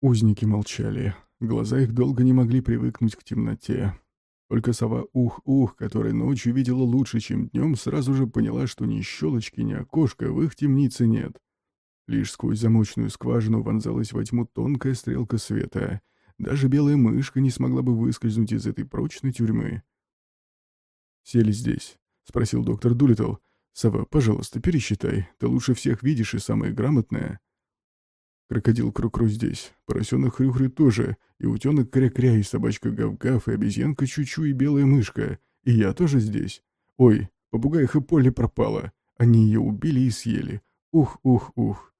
Узники молчали. Глаза их долго не могли привыкнуть к темноте. Только сова Ух-Ух, которая ночью видела лучше, чем днем, сразу же поняла, что ни щелочки, ни окошка в их темнице нет. Лишь сквозь замочную скважину вонзалась во тьму тонкая стрелка света. Даже белая мышка не смогла бы выскользнуть из этой прочной тюрьмы. «Сели здесь?» — спросил доктор Дулиттл. «Сова, пожалуйста, пересчитай. Ты лучше всех видишь и самая грамотная». Крокодил Крукру здесь, поросенок Хрюхрю тоже, и утенок Кря-Кря, и собачка Гав-Гав, и обезьянка Чучу, и белая мышка. И я тоже здесь. Ой, попугайха Полли пропала. Они ее убили и съели. Ух-ух-ух.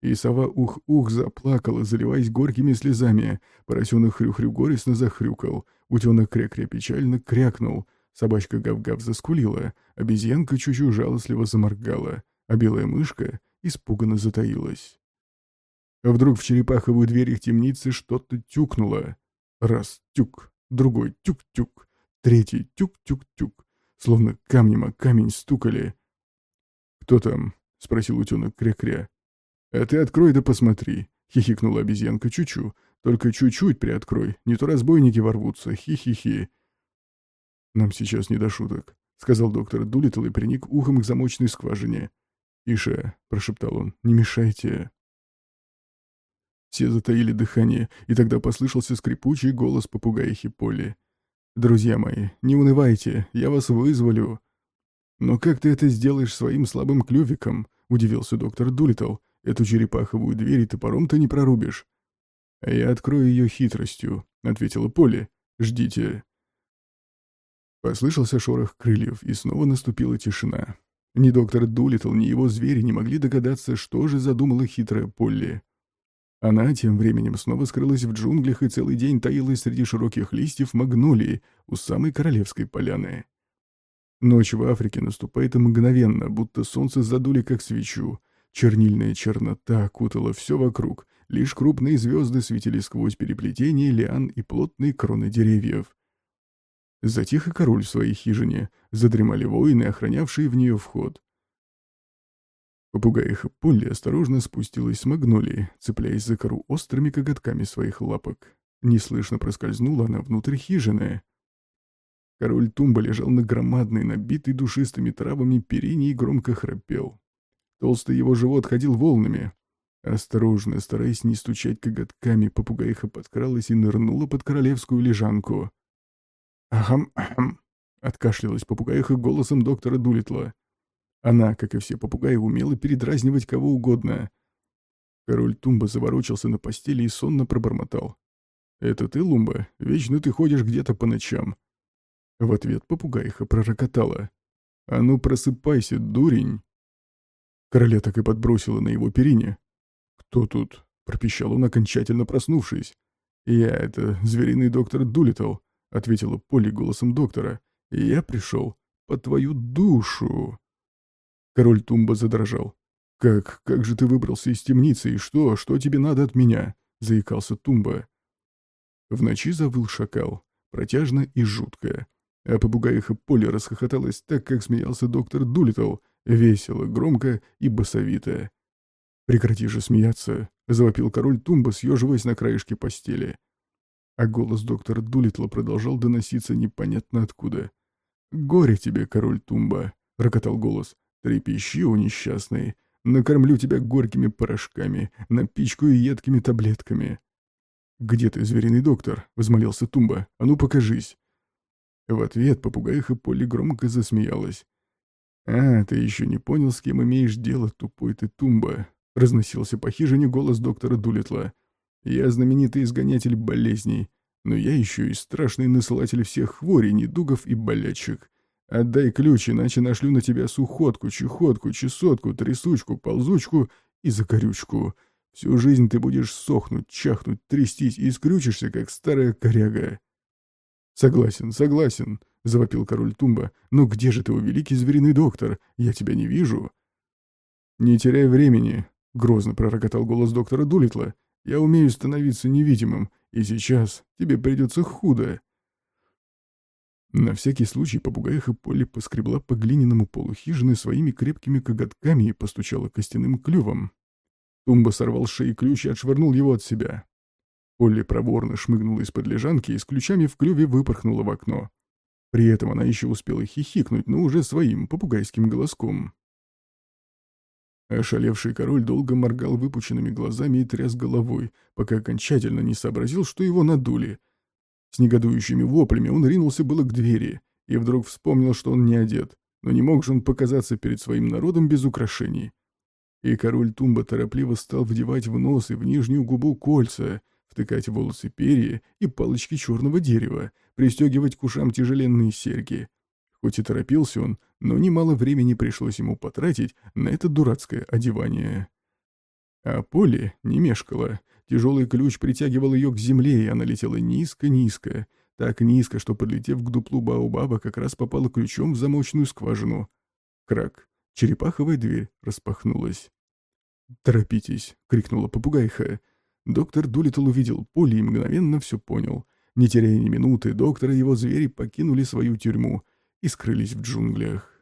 И сова ух-ух заплакала, заливаясь горькими слезами. Поросенок Хрюхрю горестно захрюкал. Утенок Кря-Кря печально крякнул. Собачка Гав-Гав заскулила. Обезьянка Чучу жалостливо заморгала. А белая мышка испуганно затаилась. А вдруг в черепаховую дверь их темницы что-то тюкнуло. Раз — тюк, другой — тюк-тюк, третий — тюк-тюк-тюк. Словно камнем о камень стукали. «Кто там?» — спросил утенок кря-кря. «А ты открой да посмотри», — хихикнула обезьянка Чучу. «Только чуть-чуть приоткрой, не то разбойники ворвутся, хи-хи-хи». «Нам сейчас не до шуток», — сказал доктор Дулиттл и приник ухом к замочной скважине. «Иша», — прошептал он, — «не мешайте». Все затаили дыхание, и тогда послышался скрипучий голос попугаихи Полли. «Друзья мои, не унывайте, я вас вызволю». «Но как ты это сделаешь своим слабым клювиком?» — удивился доктор Дулиттл. «Эту черепаховую дверь и топором-то не прорубишь». «А я открою ее хитростью», — ответила Полли. «Ждите». Послышался шорох крыльев, и снова наступила тишина. Ни доктор Дулиттл, ни его звери не могли догадаться, что же задумала хитрая Полли. Она тем временем снова скрылась в джунглях и целый день таилась среди широких листьев магнолии у самой королевской поляны. Ночь в Африке наступает мгновенно, будто солнце задули как свечу. Чернильная чернота окутала все вокруг, лишь крупные звезды светили сквозь переплетение лиан и плотные кроны деревьев. Затих и король в своей хижине, задремали воины, охранявшие в нее вход. Попугаиха Полли осторожно спустилась с магнолии, цепляясь за кору острыми коготками своих лапок. Неслышно проскользнула она внутрь хижины. Король Тумба лежал на громадной, набитой душистыми травами перине и громко храпел. Толстый его живот ходил волнами. Осторожно, стараясь не стучать коготками, попугаиха подкралась и нырнула под королевскую лежанку. «Ахам-ахам!» — откашлялась попугаиха голосом доктора Дулитла. Она, как и все попугаи, умела передразнивать кого угодно. Король Тумба заворочился на постели и сонно пробормотал. «Это ты, Лумба? Вечно ты ходишь где-то по ночам». В ответ попугаиха пророкотала. «А ну просыпайся, дурень!» Короля так и подбросила на его перине. «Кто тут?» — пропищал он, окончательно проснувшись. «Я — это звериный доктор Дулитл», — ответила Полли голосом доктора. «И я пришел по твою душу». Король Тумба задрожал. «Как, как же ты выбрался из темницы, и что, что тебе надо от меня?» — заикался Тумба. В ночи завыл шакал, протяжно и жутко. А попугаиха Поля расхохоталась так, как смеялся доктор Дулитл, весело, громко и басовито. «Прекрати же смеяться!» — завопил король Тумба, съеживаясь на краешке постели. А голос доктора Дулитла продолжал доноситься непонятно откуда. «Горе тебе, король Тумба!» — рокотал голос. Трепещи, у несчастный. Накормлю тебя горькими порошками, напичкаю едкими таблетками. «Где ты, звериный доктор?» — возмолился Тумба. «А ну, покажись!» В ответ попугаиха Полли громко засмеялась. «А, ты еще не понял, с кем имеешь дело, тупой ты Тумба!» — разносился по хижине голос доктора Дулитла. «Я знаменитый изгонятель болезней, но я еще и страшный насылатель всех хворей, недугов и болячек. Отдай ключ, иначе нашлю на тебя сухотку, чехотку, чесотку, трясучку, ползучку и закорючку. Всю жизнь ты будешь сохнуть, чахнуть, трястись и скрючишься, как старая коряга. Согласен, согласен, — завопил король Тумба. «Но где же ты, о великий звериный доктор? Я тебя не вижу». «Не теряй времени», — грозно пророкотал голос доктора Дулитла. «Я умею становиться невидимым, и сейчас тебе придется худо». На всякий случай попугаиха Полли поскребла по глиняному полу хижины своими крепкими коготками и постучала костяным клювом. Тумба сорвал с шеи ключ и отшвырнул его от себя. Полли проворно шмыгнула из-под лежанки и с ключами в клюве выпорхнула в окно. При этом она еще успела хихикнуть, но уже своим попугайским голоском. Ошалевший король долго моргал выпученными глазами и тряс головой, пока окончательно не сообразил, что его надули. С негодующими воплями он ринулся было к двери и вдруг вспомнил, что он не одет, но не мог же он показаться перед своим народом без украшений. И король Тумба торопливо стал вдевать в нос и в нижнюю губу кольца, втыкать в волосы перья и палочки черного дерева, пристегивать к ушам тяжеленные серьги. Хоть и торопился он, но немало времени пришлось ему потратить на это дурацкое одевание. А Поле не мешкала. Тяжелый ключ притягивал ее к земле, и она летела низко-низко. Так низко, что, подлетев к дуплу Баобаба, как раз попала ключом в замочную скважину. Крак. Черепаховая дверь распахнулась. «Торопитесь!» — крикнула попугайха. Доктор Дулитл увидел Поле и мгновенно все понял. Не теряя ни минуты, доктор и его звери покинули свою тюрьму — и скрылись в джунглях.